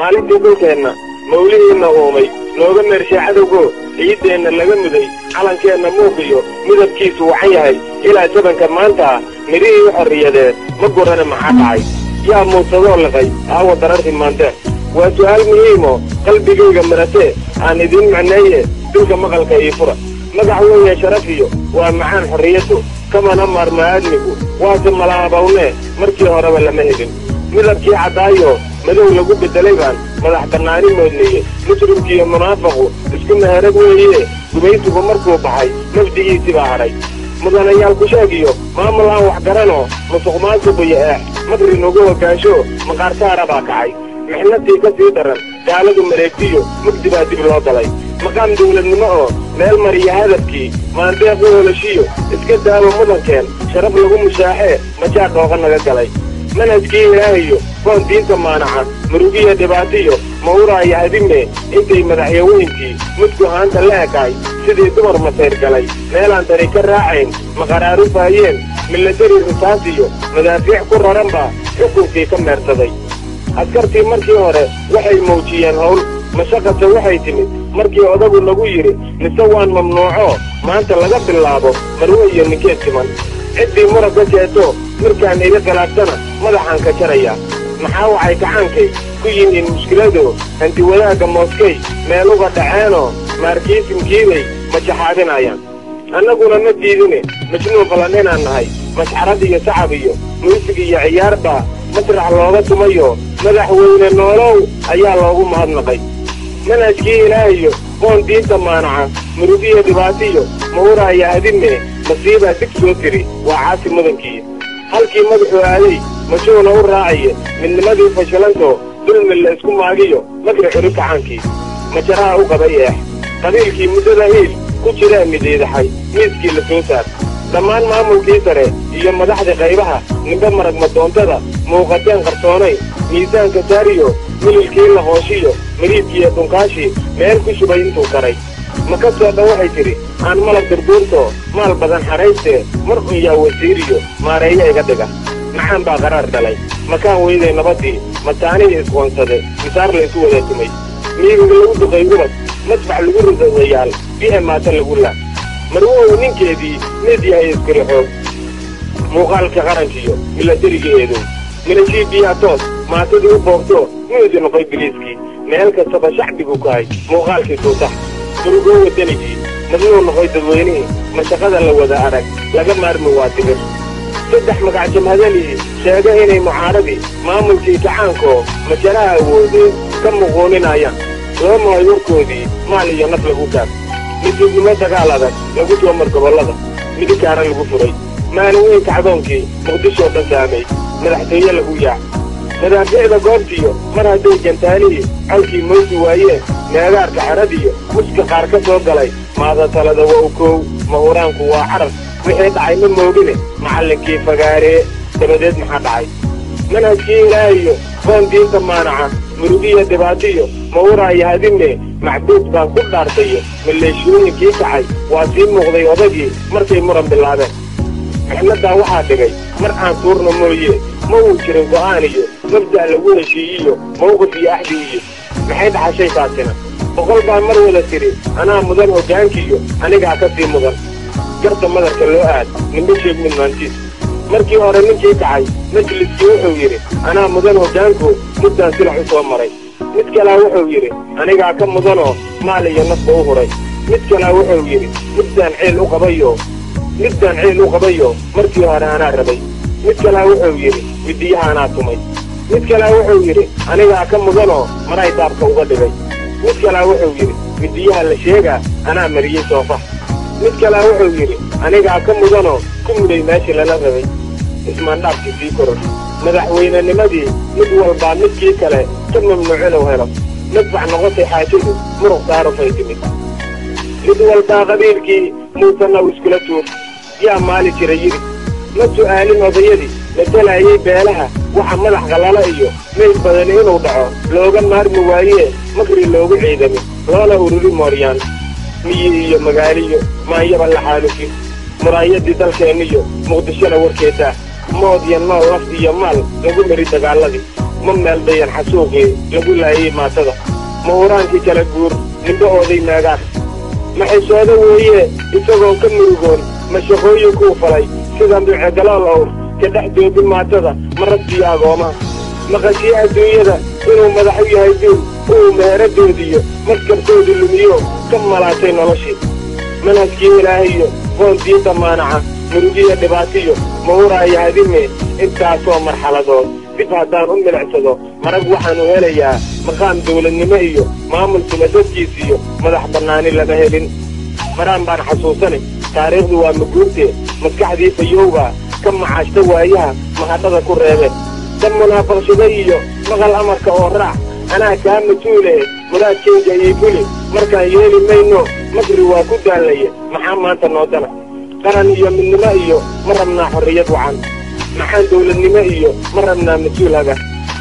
maalintii dhulkeenna mawlihiinna uumay nooga meershay cadowgo ciiddeenna laga muday calankeenna muuqiyo midabkiisu wacan yahay ilaa jabanka maanta midhihii xorriyadeed ma gurana maxaa dhacay yaa muusadoo liqay aawa darartii maanteer waa su'aal muhiimo qalbigayga maratee aan idiin macneeye dilka maqalka ii fura. Magac weeye sharafiyo waa macaan xorriyaddu kamana maarma aadmigu waase malaabawnee markii horeba lama helin. Midabkii caddaayo madow lagu beddelay baan madax bannaani moodneeye muslimkiiyo munaafaqu isku meherad weeye gumaysigu markuu baxay mafdigiisii baa hadhay mudanayaal kusheegiyo maamul aan wax garanoo musuq maasuqu iyo eex makri nagu hoggaansho maqaartaara baa kacay. Mixnadii ka sii daran gaaladu mareegtiyo mugdi baa dib loo galay. Maqaam dawladnimo oo meel mariya hadafkii maandeeq u holashiyo iska daawo mudankeen sharaf lagu mushaaxee majaa dhooqa naga galay. Manhajkii ilaahayo koon diinta maanaca murugiya dhibaatiyo mawraaya adime intay madaxyaweyntii mudku haanta la ekaay sidii dumar masayr galay. Meelaan tani ka raacayn maqaraarufaayeen milatari risaasiyo madaafiic ku raran baa xukunkii ka meersaday askartii markii hore waxay muujiyeen hawl mashaqase waxay timid. Markii odagu nagu yidhi mise waan mamnuuco maanta laga bilaabo marwe iyo ninkeed siman. Ciddii murag ka jeeto markaan iga khilaabtana madaxaan ka jarayaa maxaa waxay gacaankay ku yihiin mushkiladu? Hanti wadaagga mooskey meeluga dhaceenoo maarkiisimkiibay majaxaadinayaan annaguna ma diidine majnuun qalan inaan nahay. Mashxarad iyo sacab iyo muusig iyo ciyaar baa masrax looga tumayo. Madaxweyne noolow ayaa loogu mahadnaqay. Manhajkii ilaahayo qoon diinta maanaca murugiya dhibaatiyo mawraaya adime masiibaa dig soo tiri. Waa caasi mudankii halkii madaxuu aaday mashuuna u raacaye midnimadii fashilantoo dulmi la isku maagiyo makri xuri kacaankii majaraha u qabay eex qabiilkii muddada hiil ku jiraa mideedaxay miiskii la soo saar. Dhammaan maamulkii sare iyo madaxdii qaybaha nimbe marag madoontada muuqateen qarsoonayn miisaanka saariyo mililkii la hooshiyo mariidkiiyo dhunkaashii meel ku shubay intuu karay ma ka soo dha waxay tidhi aan malab durduurtoo maal badan xadhaystee mar un yaa wasiiriyo maareeyo iga dhiga. Maxaan baa qaraar dhalay. Makaan weyday nabaddii mataanihii isqoonsade misaar la isu wada tumay miigiga lagu duqay ubad madfax lagu ridayaal bihe maata lagu laa. Marwow ninkeedii mid yahay iskuri xoog. Muuqaalka qarankiyo milatariga eedow milashii biyaa toos maatadii u boobtoo miyuudi noqoy biliiskii meel kastaba shacbigu kahay muuqaalkii suutax durugoo wadanigii madnuu noqoy dadweynihii mashaqada la wada arag laga maarmi waa digir saddex magac jamhadalihii sheega inay mucaaradii maamulkii kacaankoo majaraha awoodeen ka muquuninayaan loo mahay warkoodii maal iyo naf lagu gaab mididnimo dagaal adag lagu soo mar gobollada midikaara lagu furay. Maalin weyn kacdoonkii muqdishoo dhan saamay. Madaxtooye lagu yaac madaafiicda goobtiyo mar hadday jantaalihii colkii mawdi waayeen meegaarka xeradiyo muska qaar ka soo galay. Maadatalada waa u koow mahuraanku waa carar wixii dhacay ma moogine macallinkii fagaaree dabadeed maxaa dhacay? Manhajkii ilaahayo koon diinta maanaca murugiya dhibaatiyo mawuraaya hadime macbuud baan ku dhaartayo maleeshooyinkii kacay. Waa sii muuqday odagii markay muran bilaabeen. Mixnadaa waxaa dhigay mar aan tuurno mooye ma uu jirin go'aan iyo mabda' lagu heshiiyiyo mawqif iyo axdi iyo. Maxay dhaxashay taasina? Boqol baa mar wada tidhi anaa mudan hoggaankiiyo anigaa ka sii mudan. Garta madarka loo aad nimbe sheeg mid maantiis. Markii hore ninkii kacay majliskii wuxuu yidhi anaa mudan hoggaanku muddaan silax u soo maray. Mid kalaa wuxuu yidhi anigaa ka mudanoo maal iyo nafba u huray. Mid kalaa wuxuu yidhi middaan ciil u qabayo middaan ciil u qabayo markii hore anaa rabay. Mid kalaa wuxuu yidhi widiyaha anaa tumay mid kalaa wuxuu yidhi anigaa ka mudanoo maray daabka uga dhigay. Mid kalaa wuxuu yidhi widiyaha la sheegaa anaa mariyey soofax mid kalaa wuxuu yidhi anigaa ka mudanoo ku mudhay meeshii lala rabay. Ismaandhaafkii sii koror madaxweynenimadii mid walbaa midkii kale ka mamnuuc inuu helo. Madfax noqotay xaajadu muruq saarufay timid. Mid walbaa qabiilkii muusanna u iskula tuur. Yaa maali jira yidhi. Ma su'aalin odayadii la dalaayey beelaha waxa madax qallala iyo mayd badani inuu dhaco looga maarmi waayee makri loogu ciidami. Loona ururi mooryaan miyi iyo magaaliyo maanyaba la xaalufin muraayadii dalkeenniyo muqdishona warkeedaa mood iyo nool naf iyo maal lagu mari dagaaladii. Ma meeldayan xasuuqii lagu laayay maatada. Ma huraankii kala guur nimbo ooday naagaas. Ma xisoodo weeye isagoon ka murugoon ma shaqooyinkuu falay. Sida mbucegalool owr ka dhex doogin maatada ma agoomaha maqashii adduunyada inuu madax u yahay duul uu meeradoodiyo maskarkoodu lumiyo ka malaatay noloshii. Manhajkii ilaahayo qoondii damaanaca murugiyo dhibaatiyo ma huraayo hadime intaasoo marxaladood dib haddaan u milicsado marag waxaanu helayaa maqaam dawladnimo iyo maamul sumadadkiis iyo madax bannaani lama helin. Maraan baan xasuusanay taariikhdu waa maguurtee maskaxdii fayowbaa ka macaashta waayaha mahadhada ku reebeen dad munaafaqshada iyo maqal amarka oo raac anaa kaa mas'uulahe muraadkayga ii fuli markaan yeeli mayno makri waa ku daallaya maxaa maanta noodana qaran iyo midnimo iyo ma rabnaa xorriyad wacan. Maxaan dawladnimo iyo ma rabnaa mas'uul haga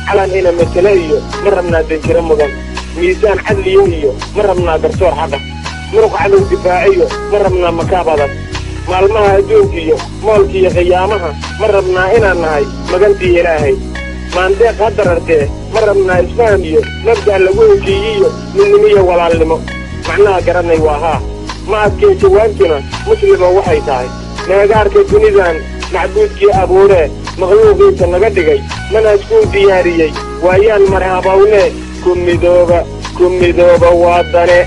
calan ina masale iyo ma rabnaa danjiro mudan. Miisaan cadliyo iyo ma rabnaa garsoor xaqa. Muruq cadow difaaciyo ma rabnaa makaab adag maalmaha adduunkiiyo moolkiiyo qiyaamaha ma rabnaa inaan nahay magantii ilaahay. Maandeeq ha darartee ma rabnaa isfaham iyo mabda' lagu heshiiyiyo midnimiyo walaalnimo. Macnaha garanay waa haa. Ma adkee jawaabtuna muslima waxay tahay. Meegaarka dunidan macbuudkii abuuree makhluuqiisa naga dhigay manhajkuu diyaariyey. Waayaan marhabawnee ku midooba ku midooba waa dane